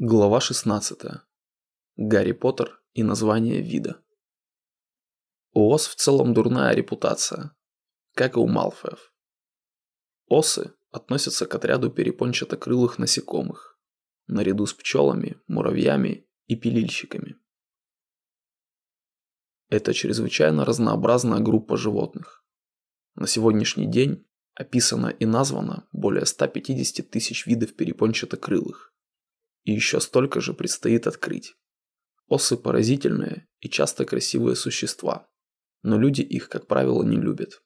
Глава 16. Гарри Поттер и название вида. У ос в целом дурная репутация, как и у Малфоев. Осы относятся к отряду перепончатокрылых насекомых, наряду с пчелами, муравьями и пилильщиками. Это чрезвычайно разнообразная группа животных. На сегодняшний день описано и названо более 150 тысяч видов перепончатокрылых и еще столько же предстоит открыть. Осы поразительные и часто красивые существа, но люди их, как правило, не любят.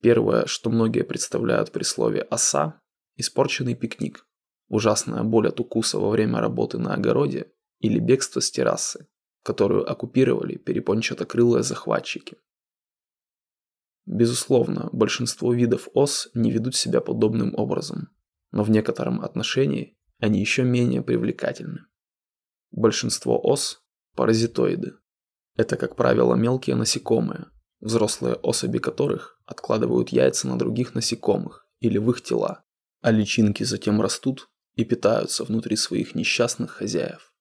Первое, что многие представляют при слове «оса» – испорченный пикник, ужасная боль от укуса во время работы на огороде или бегство с террасы, которую оккупировали перепончатокрылые захватчики. Безусловно, большинство видов ос не ведут себя подобным образом, но в некотором отношении они еще менее привлекательны. Большинство ос – паразитоиды. Это, как правило, мелкие насекомые, взрослые особи которых откладывают яйца на других насекомых или в их тела, а личинки затем растут и питаются внутри своих несчастных хозяев.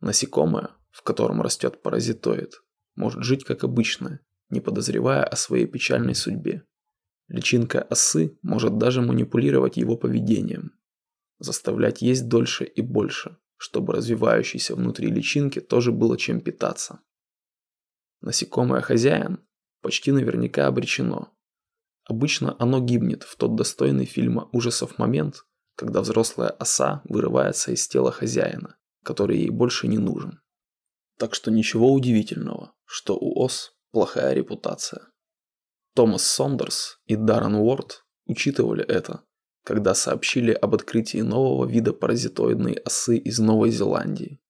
Насекомое, в котором растет паразитоид, может жить как обычно, не подозревая о своей печальной судьбе. Личинка осы может даже манипулировать его поведением, заставлять есть дольше и больше, чтобы развивающейся внутри личинки тоже было чем питаться. Насекомое хозяин почти наверняка обречено. Обычно оно гибнет в тот достойный фильма ужасов момент, когда взрослая оса вырывается из тела хозяина, который ей больше не нужен. Так что ничего удивительного, что у ос плохая репутация. Томас Сондерс и Даррен Уорд учитывали это когда сообщили об открытии нового вида паразитоидной осы из Новой Зеландии.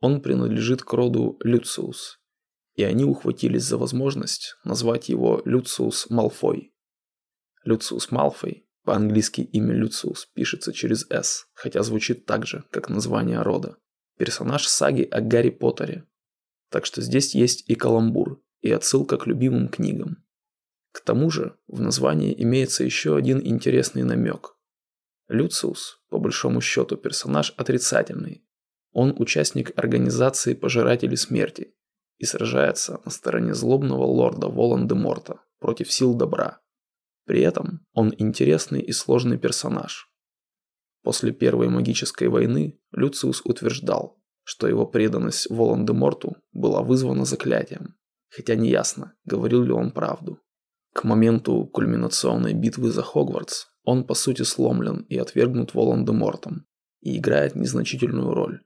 Он принадлежит к роду Люциус, и они ухватились за возможность назвать его Люциус Малфой. Люциус Малфой, по-английски имя Люциус пишется через «с», хотя звучит так же, как название рода. Персонаж саги о Гарри Поттере. Так что здесь есть и каламбур, и отсылка к любимым книгам. К тому же в названии имеется еще один интересный намек. Люциус, по большому счету, персонаж отрицательный. Он участник организации Пожиратели Смерти и сражается на стороне злобного лорда Волан-де-Морта против сил добра. При этом он интересный и сложный персонаж. После Первой магической войны Люциус утверждал, что его преданность Волан-де-Морту была вызвана заклятием, хотя неясно, говорил ли он правду. К моменту кульминационной битвы за Хогвартс он по сути сломлен и отвергнут Волан-де-Мортом и играет незначительную роль.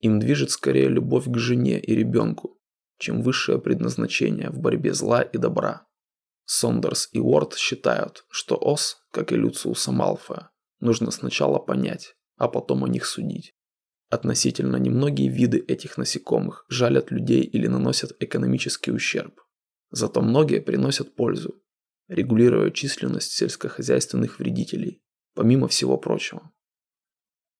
Им движет скорее любовь к жене и ребенку, чем высшее предназначение в борьбе зла и добра. Сондерс и Уорд считают, что Ос, как и Люциуса Малфоя, нужно сначала понять, а потом о них судить. Относительно немногие виды этих насекомых жалят людей или наносят экономический ущерб. Зато многие приносят пользу, регулируя численность сельскохозяйственных вредителей, помимо всего прочего.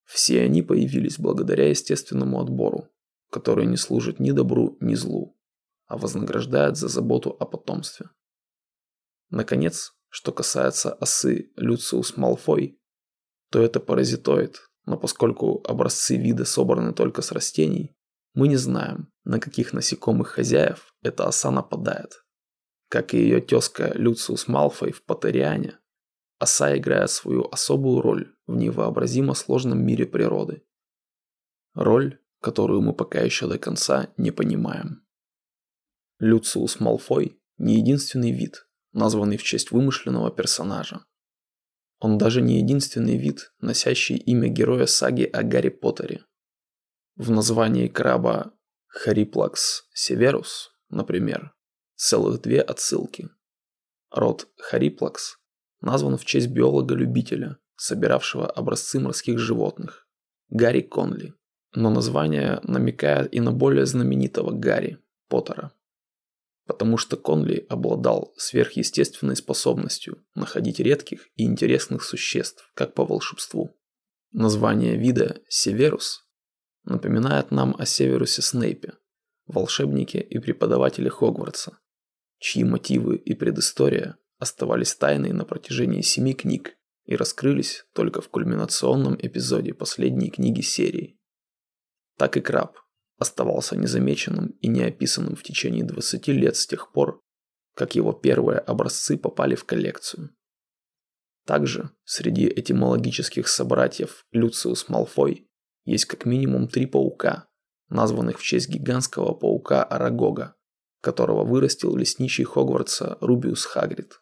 Все они появились благодаря естественному отбору, который не служит ни добру, ни злу, а вознаграждает за заботу о потомстве. Наконец, что касается осы Люциус Малфой, то это паразитоид, но поскольку образцы вида собраны только с растений, мы не знаем, на каких насекомых хозяев эта оса нападает. Как и ее тезка Люциус Малфой в Патериане, оса играет свою особую роль в невообразимо сложном мире природы. Роль, которую мы пока еще до конца не понимаем. Люциус Малфой не единственный вид, названный в честь вымышленного персонажа. Он даже не единственный вид, носящий имя героя саги о Гарри Поттере. В названии краба Хариплакс северус, например, целых две отсылки. Род Хариплакс назван в честь биолога-любителя, собиравшего образцы морских животных, Гарри Конли, но название намекает и на более знаменитого Гарри Поттера. Потому что Конли обладал сверхъестественной способностью находить редких и интересных существ, как по волшебству. Название вида Северус напоминает нам о Северусе Снейпе, волшебнике и преподавателе Хогвартса, чьи мотивы и предыстория оставались тайной на протяжении семи книг и раскрылись только в кульминационном эпизоде последней книги серии. Так и краб оставался незамеченным и неописанным в течение 20 лет с тех пор, как его первые образцы попали в коллекцию. Также среди этимологических собратьев Люциус Малфой есть как минимум три паука, названных в честь гигантского паука Арагога, которого вырастил лесничий Хогвартса Рубиус Хагрид.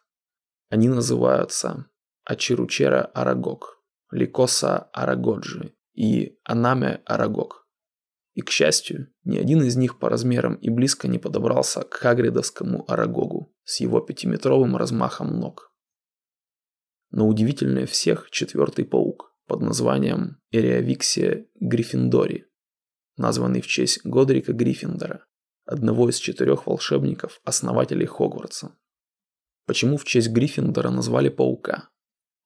Они называются Ачиручера Арагог, Ликоса Арагоджи и Анаме Арагог. И, к счастью, ни один из них по размерам и близко не подобрался к хагридовскому Арагогу с его пятиметровым размахом ног. Но удивительнее всех четвертый паук под названием Эриавиксия Гриффиндори, названный в честь Годрика Гриффиндора, одного из четырех волшебников, основателей Хогвартса. Почему в честь Гриффиндора назвали паука?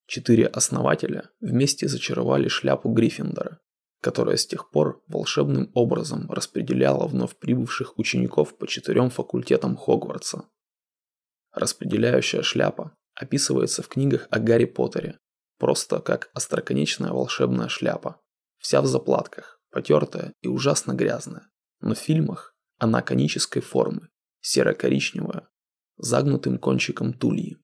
Четыре основателя вместе зачаровали шляпу Гриффиндора, которая с тех пор волшебным образом распределяла вновь прибывших учеников по четырем факультетам Хогвартса. Распределяющая шляпа описывается в книгах о Гарри Поттере просто как остроконечная волшебная шляпа, вся в заплатках, потертая и ужасно грязная. Но в фильмах она конической формы, серо-коричневая, загнутым кончиком тульи.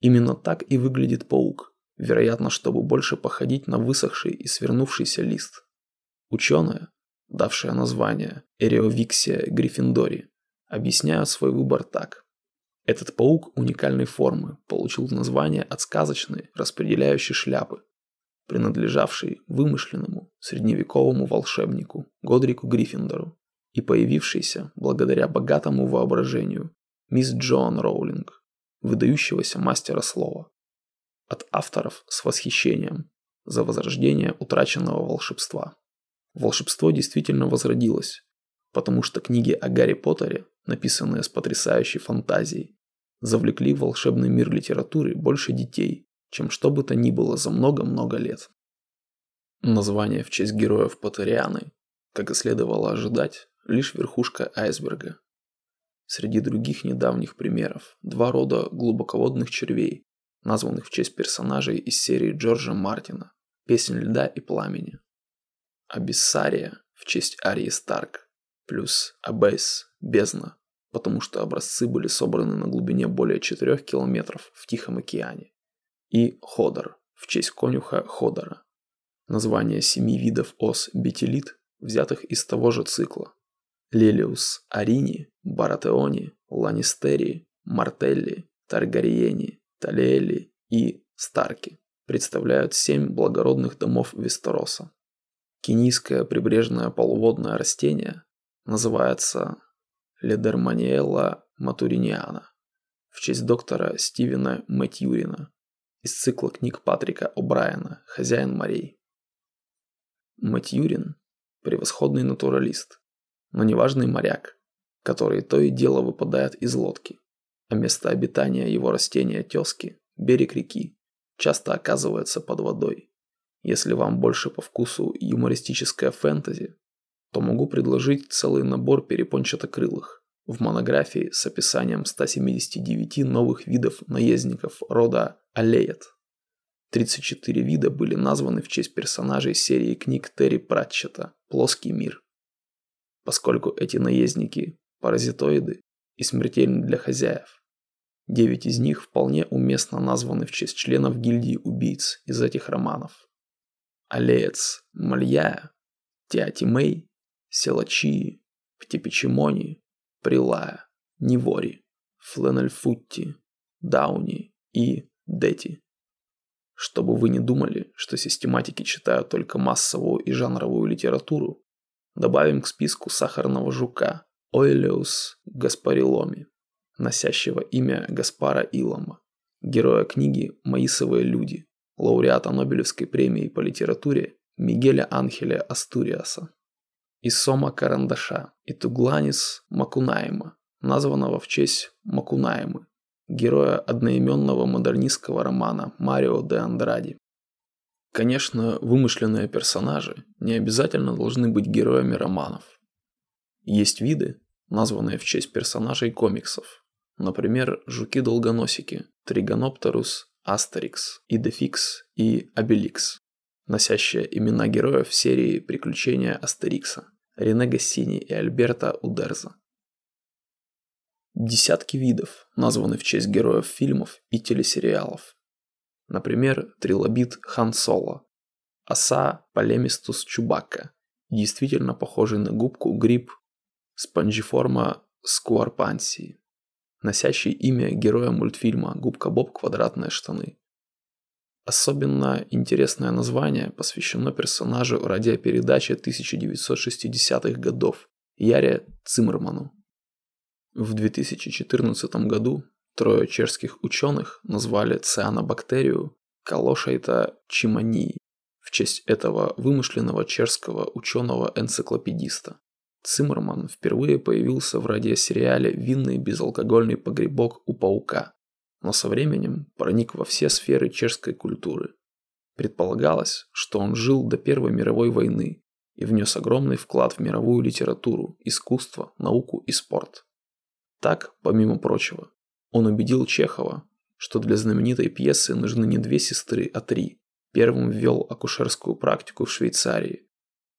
Именно так и выглядит паук, вероятно, чтобы больше походить на высохший и свернувшийся лист. Ученые, давшие название Эриовиксия гриффиндори, объясняют свой выбор так. Этот паук уникальной формы получил название от сказочной распределяющей шляпы, принадлежавшей вымышленному средневековому волшебнику Годрику Гриффиндору и появившейся благодаря богатому воображению мисс Джоан Роулинг, выдающегося мастера слова. От авторов с восхищением за возрождение утраченного волшебства. Волшебство действительно возродилось, потому что книги о Гарри Поттере, написанные с потрясающей фантазией, завлекли в волшебный мир литературы больше детей, чем что бы то ни было за много-много лет. Название в честь героев Поттерианы, как и следовало ожидать, лишь верхушка айсберга. Среди других недавних примеров два рода глубоководных червей, названных в честь персонажей из серии Джорджа Мартина «Песнь льда и пламени». Абиссария в честь Арии Старк, плюс Абейс – бездна, потому что образцы были собраны на глубине более 4 километров в Тихом океане. И Ходор в честь конюха Ходора. Название семи видов ос бетелит, взятых из того же цикла, Лелиус, Арини, Баратеони, Ланистерии, Мартелли, Таргариени, Талиэли и Старки представляют семь благородных домов Вестероса. Кенийское прибрежное полуводное растение называется Ледерманиэлла матуриниана в честь доктора Стивена Мэтьюрина из цикла книг Патрика О'Брайена «Хозяин морей». Мэтьюрин – превосходный натуралист, но неважный моряк, который то и дело выпадает из лодки, а место обитания его растения тески, берег реки, часто оказывается под водой. Если вам больше по вкусу юмористическое фэнтези, то могу предложить целый набор перепончатокрылых в монографии с описанием 179 новых видов наездников рода Алеет. 34 вида были названы в честь персонажей серии книг Терри Пратчета «Плоский мир» поскольку эти наездники – паразитоиды и смертельны для хозяев. Девять из них вполне уместно названы в честь членов гильдии убийц из этих романов. Алеец Мальяя, Театимей, Селачии, Птепичимони, Прилая, Нивори, Фленельфутти, Дауни и Дети. Чтобы вы не думали, что систематики читают только массовую и жанровую литературу, Добавим к списку сахарного жука Ойлеус Гаспариломи, носящего имя Гаспара Илома, героя книги «Маисовые люди», лауреата Нобелевской премии по литературе Мигеля Анхеля Астуриаса. И Сома Карандаша и Тугланис Макунаима, названного в честь Макунаимы, героя одноименного модернистского романа Марио де Андради. Конечно, вымышленные персонажи не обязательно должны быть героями романов. Есть виды, названные в честь персонажей комиксов. Например, жуки-долгоносики Тригоноптерус Астерикс, Идефикс и Обеликс, носящие имена героев серии «Приключения Астерикса» Рене Гассини и Альберта Удерза. Десятки видов названы в честь героев фильмов и телесериалов. Например, трилобит Хан Соло, оса Полемистус Чубакка, действительно похожий на губку гриб спонжиформа скуарпансии, носящий имя героя мультфильма «Губка Боб. Квадратные штаны». Особенно интересное название посвящено персонажу радиопередачи 1960-х годов Яре Циммерману. В 2014 году трое чешских ученых назвали цианобактерию Калошайта чимании в честь этого вымышленного чешского ученого-энциклопедиста. Циммерман впервые появился в радиосериале «Винный безалкогольный погребок у паука», но со временем проник во все сферы чешской культуры. Предполагалось, что он жил до Первой мировой войны и внес огромный вклад в мировую литературу, искусство, науку и спорт. Так, помимо прочего, он убедил Чехова, что для знаменитой пьесы нужны не две сестры, а три. Первым ввел акушерскую практику в Швейцарии.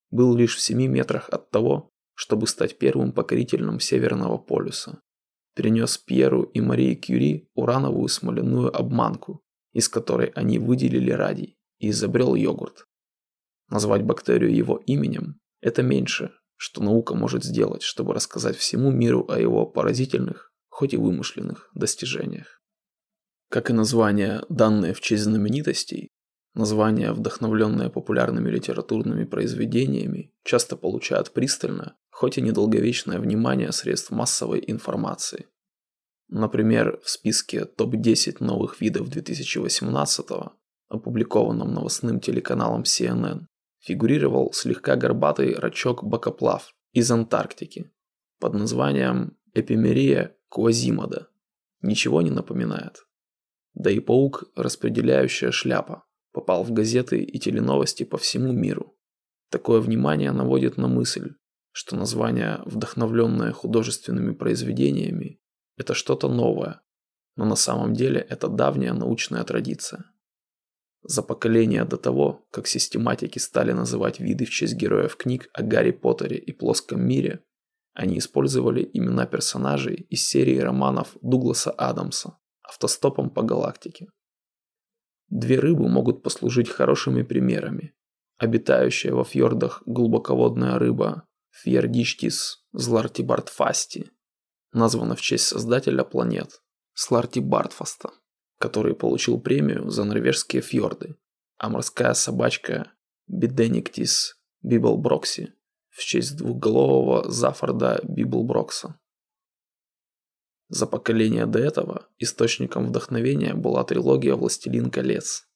Был лишь в семи метрах от того, чтобы стать первым покорителем Северного полюса. Принес Пьеру и Марии Кюри урановую смоляную обманку, из которой они выделили радий, и изобрел йогурт. Назвать бактерию его именем – это меньше, что наука может сделать, чтобы рассказать всему миру о его поразительных, хоть и вымышленных, достижениях. Как и названия, данные в честь знаменитостей, названия, вдохновленные популярными литературными произведениями, часто получают пристальное, хоть и недолговечное внимание средств массовой информации. Например, в списке топ-10 новых видов 2018 опубликованном новостным телеканалом CNN, фигурировал слегка горбатый рачок-бокоплав из Антарктики под названием Эпимерия куазимода. Ничего не напоминает. Да и паук, распределяющая шляпа, попал в газеты и теленовости по всему миру. Такое внимание наводит на мысль, что название, вдохновленное художественными произведениями, это что-то новое, но на самом деле это давняя научная традиция. За поколение до того, как систематики стали называть виды в честь героев книг о Гарри Поттере и плоском мире, они использовали имена персонажей из серии романов Дугласа Адамса «Автостопом по галактике». Две рыбы могут послужить хорошими примерами. Обитающая во фьордах глубоководная рыба Фьердичтис злартибартфасти, названа в честь создателя планет Слартибартфаста, который получил премию за норвежские фьорды, а морская собачка Бидениктис библброкси в честь двухголового Зафорда библброкса. За поколение до этого источником вдохновения была трилогия «Властелин колец».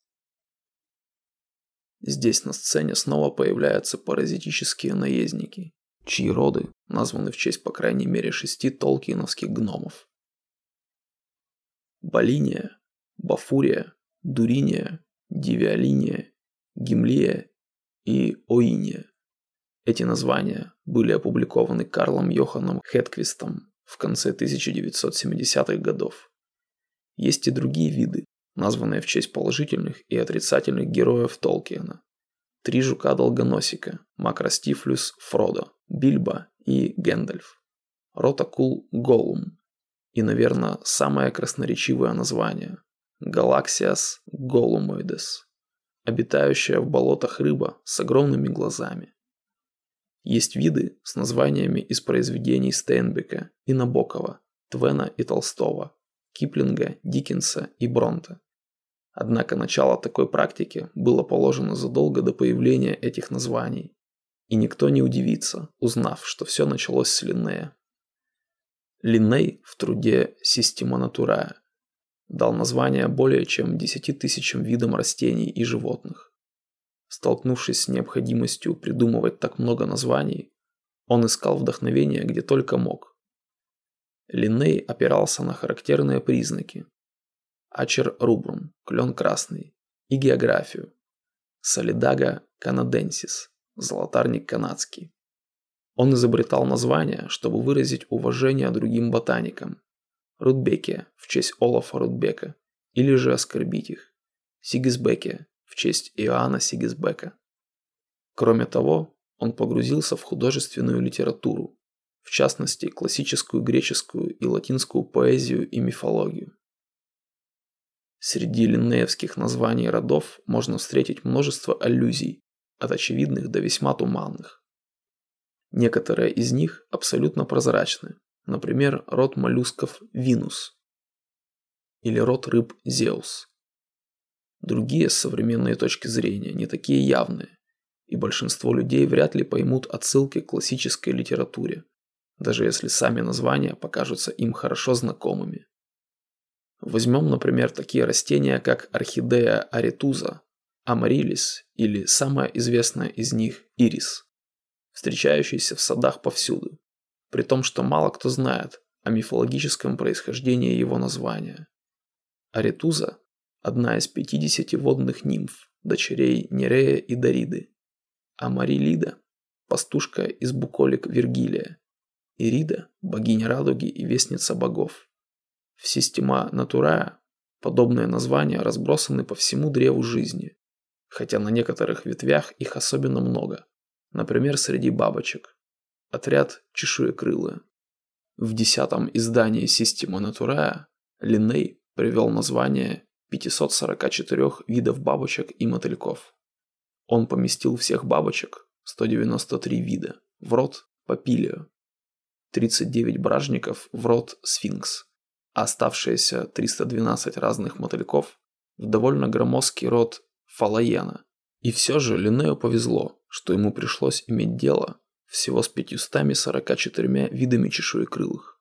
Здесь на сцене снова появляются паразитические наездники, чьи роды названы в честь по крайней мере шести толкиновских гномов. Болиния, Бафурия, Дуриния, Дивиалиния, Гимлия и Оиния. Эти названия были опубликованы Карлом Йоханом Хетквистом в конце 1970-х годов. Есть и другие виды, названные в честь положительных и отрицательных героев Толкиена. Три жука-долгоносика, Макростифлюс Фродо, Бильбо и Гэндальф. Род акул Голлум. И, наверное, самое красноречивое название – Galaxias gollumoides, обитающая в болотах рыба с огромными глазами. Есть виды с названиями из произведений Стейнбека и Набокова, Твена и Толстого, Киплинга, Диккенса и Бронта. Однако начало такой практики было положено задолго до появления этих названий, и никто не удивится, узнав, что все началось с Линнея. Линней в труде «Система натурая» дал название более чем 10 тысячам видам растений и животных. Столкнувшись с необходимостью придумывать так много названий, он искал вдохновение где только мог. Линней опирался на характерные признаки. Ачер рубрум, клен красный, и географию. Солидага канаденсис, золотарник канадский. Он изобретал названия, чтобы выразить уважение другим ботаникам. Рудбекия в честь Олафа Рудбека или же оскорбить их. Сигисбеке в честь Иоанна Сигисбека. Кроме того, он погрузился в художественную литературу, в частности классическую греческую и латинскую поэзию и мифологию. Среди линнеевских названий родов можно встретить множество аллюзий, от очевидных до весьма туманных. Некоторые из них абсолютно прозрачны, например, род моллюсков Винус или род рыб Зеус. Другие с современной точки зрения не такие явные, и большинство людей вряд ли поймут отсылки к классической литературе, даже если сами названия покажутся им хорошо знакомыми. Возьмем, например, такие растения, как орхидея аритуза, амарилис или самая известная из них ирис, встречающаяся в садах повсюду, при том, что мало кто знает о мифологическом происхождении его названия. Аритуза – одна из 50 водных нимф, дочерей Нерея и Дариды, а пастушка из буколик Вергилия, Ирида – богиня радуги и вестница богов. В система Натурая подобные названия разбросаны по всему древу жизни, хотя на некоторых ветвях их особенно много, например, среди бабочек. Отряд чешуекрылые. В десятом издании Система Натурая Линней привел название 544 видов бабочек и мотыльков. Он поместил всех бабочек, 193 вида, в род Папилио, 39 бражников в род Сфинкс, а оставшиеся 312 разных мотыльков в довольно громоздкий род Фалаена. И все же Линнею повезло, что ему пришлось иметь дело всего с 544 видами чешуекрылых.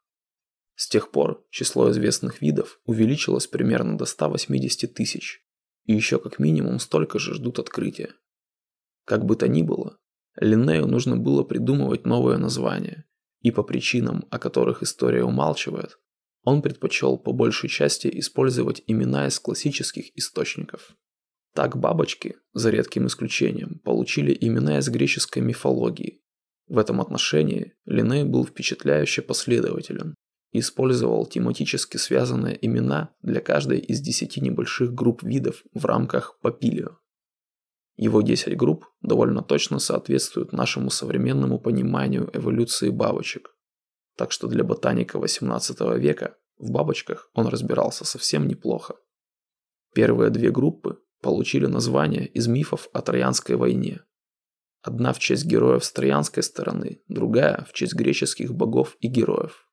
С тех пор число известных видов увеличилось примерно до 180 тысяч, и еще как минимум столько же ждут открытия. Как бы то ни было, Линнею нужно было придумывать новое название, и по причинам, о которых история умалчивает, он предпочел по большей части использовать имена из классических источников. Так бабочки, за редким исключением, получили имена из греческой мифологии. В этом отношении Линней был впечатляюще последователен и использовал тематически связанные имена для каждой из десяти небольших групп видов в рамках Папилио. Его 10 групп довольно точно соответствуют нашему современному пониманию эволюции бабочек. Так что для ботаника 18 века в бабочках он разбирался совсем неплохо. Первые две группы получили название из мифов о Троянской войне. Одна в честь героев с троянской стороны, другая в честь греческих богов и героев.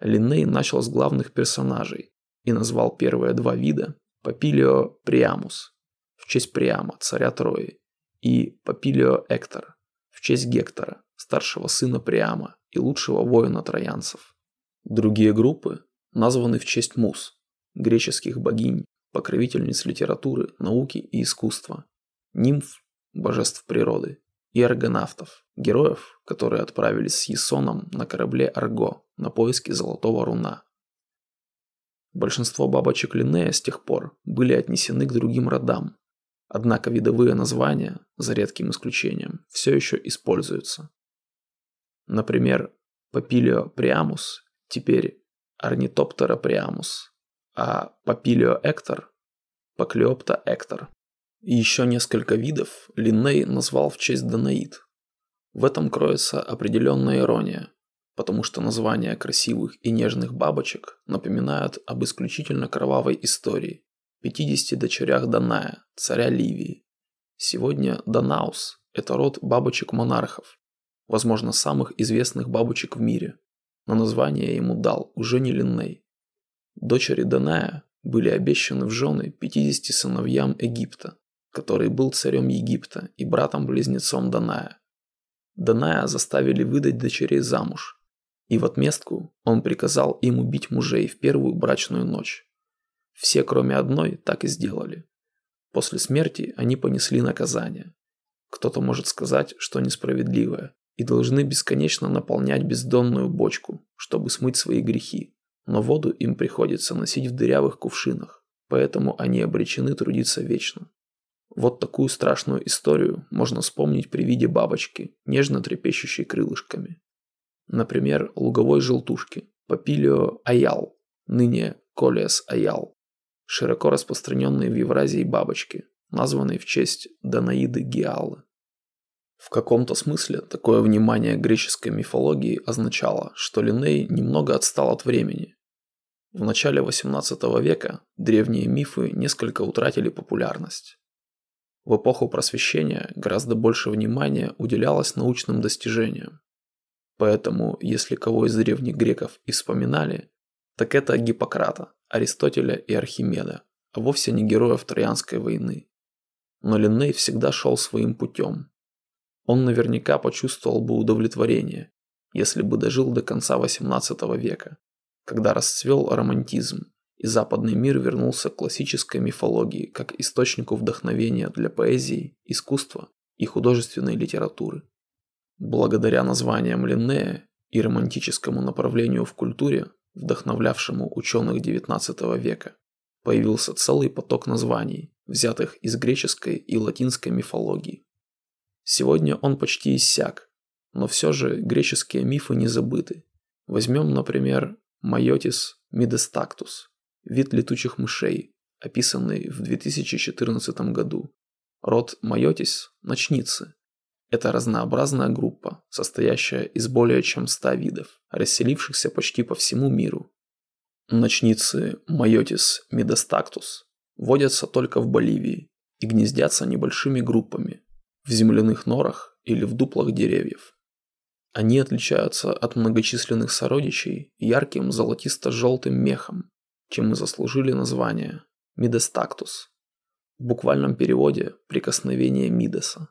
Линней начал с главных персонажей и назвал первые два вида Папилио Приамус в честь Приама, царя Трои, и Папилио Эктор в честь Гектора, старшего сына Приама и лучшего воина троянцев. Другие группы названы в честь Мус, греческих богинь, покровительниц литературы, науки и искусства, нимф, божеств природы, и аргонавтов, героев, которые отправились с Есоном на корабле Арго на поиски Золотого Руна. Большинство бабочек Линнея с тех пор были отнесены к другим родам, однако видовые названия, за редким исключением, все еще используются. Например, Papilio priamus теперь Ornithoptera priamus, а Papilio ector – Паклеопта эктор. И еще несколько видов Линней назвал в честь Данаид. В этом кроется определенная ирония, потому что названия красивых и нежных бабочек напоминают об исключительно кровавой истории, 50 дочерях Даная, царя Ливии. Сегодня Данаус – это род бабочек-монархов, возможно, самых известных бабочек в мире, но название ему дал уже не Линней. Дочери Даная были обещаны в жены 50 сыновьям Египта, который был царем Египта и братом-близнецом Даная. Даная заставили выдать дочерей замуж, и в отместку он приказал им убить мужей в первую брачную ночь. Все, кроме одной, так и сделали. После смерти они понесли наказание. Кто-то может сказать, что несправедливое, и должны бесконечно наполнять бездонную бочку, чтобы смыть свои грехи, но воду им приходится носить в дырявых кувшинах, поэтому они обречены трудиться вечно. Вот такую страшную историю можно вспомнить при виде бабочки, нежно трепещущей крылышками. Например, луговой желтушки, Папилио аял, ныне Колиас аял. широко распространенные в Евразии бабочки, названные в честь Данаиды Гиалы. В каком-то смысле такое внимание греческой мифологии означало, что Линней немного отстал от времени. В начале XVIII века древние мифы несколько утратили популярность. В эпоху просвещения гораздо больше внимания уделялось научным достижениям. Поэтому, если кого из древних греков и вспоминали, так это Гиппократа, Аристотеля и Архимеда, а вовсе не героев Троянской войны. Но Линней всегда шел своим путем. Он наверняка почувствовал бы удовлетворение, если бы дожил до конца XVIII века, когда расцвел романтизм, и западный мир вернулся к классической мифологии как источнику вдохновения для поэзии, искусства и художественной литературы. Благодаря названиям Линнея и романтическому направлению в культуре, вдохновлявшему ученых XIX века, появился целый поток названий, взятых из греческой и латинской мифологии. Сегодня он почти иссяк, но все же греческие мифы не забыты. Возьмем, например, Майотис мидестактус, вид летучих мышей, описанный в 2014 году. Род Майотис – ночницы. Это разнообразная группа, состоящая из более чем 100 видов, расселившихся почти по всему миру. Ночницы Майотис мидостактус водятся только в Боливии и гнездятся небольшими группами в земляных норах или в дуплах деревьев. Они отличаются от многочисленных сородичей ярким золотисто-желтым мехом, чем мы заслужили название Мидестактус. В буквальном переводе «прикосновение Мидаса».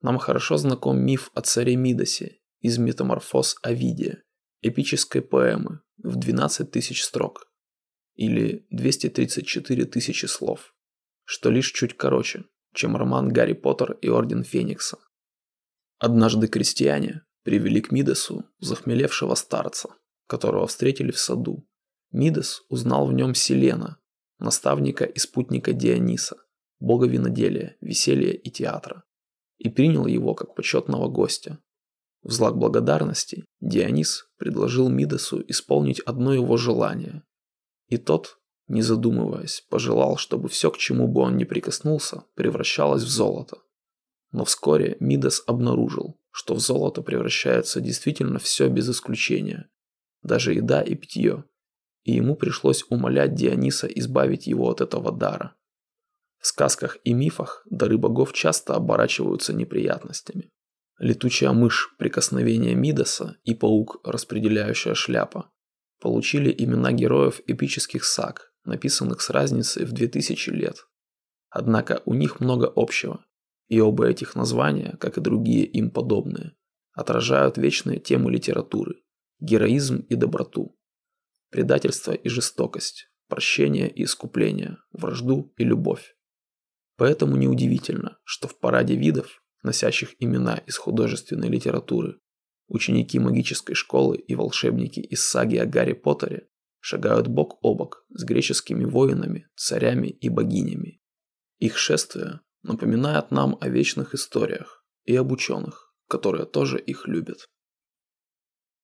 Нам хорошо знаком миф о царе Мидасе из метаморфоз Овидия, эпической поэмы в 12 тысяч строк или 234 тысячи слов, что лишь чуть короче, чем роман «Гарри Поттер и Орден Феникса». Однажды крестьяне привели к Мидасу захмелевшего старца, которого встретили в саду Мидас узнал в нем Селена, наставника и спутника Диониса, бога виноделия, веселья и театра, и принял его как почетного гостя. В знак благодарности Дионис предложил Мидасу исполнить одно его желание, и тот, не задумываясь, пожелал, чтобы все, к чему бы он ни прикоснулся, превращалось в золото. Но вскоре Мидас обнаружил, что в золото превращается действительно все без исключения, даже еда и питье – и ему пришлось умолять Диониса избавить его от этого дара. В сказках и мифах дары богов часто оборачиваются неприятностями. Летучая мышь прикосновения Мидаса и паук распределяющая шляпа получили имена героев эпических саг, написанных с разницей в 2000 лет. Однако у них много общего, и оба этих названия, как и другие им подобные, отражают вечные темы литературы – героизм и доброту, предательство и жестокость, прощение и искупление, вражду и любовь. Поэтому неудивительно, что в параде видов, носящих имена из художественной литературы, ученики магической школы и волшебники из саги о Гарри Поттере шагают бок о бок с греческими воинами, царями и богинями. Их шествие напоминает нам о вечных историях и об ученых, которые тоже их любят.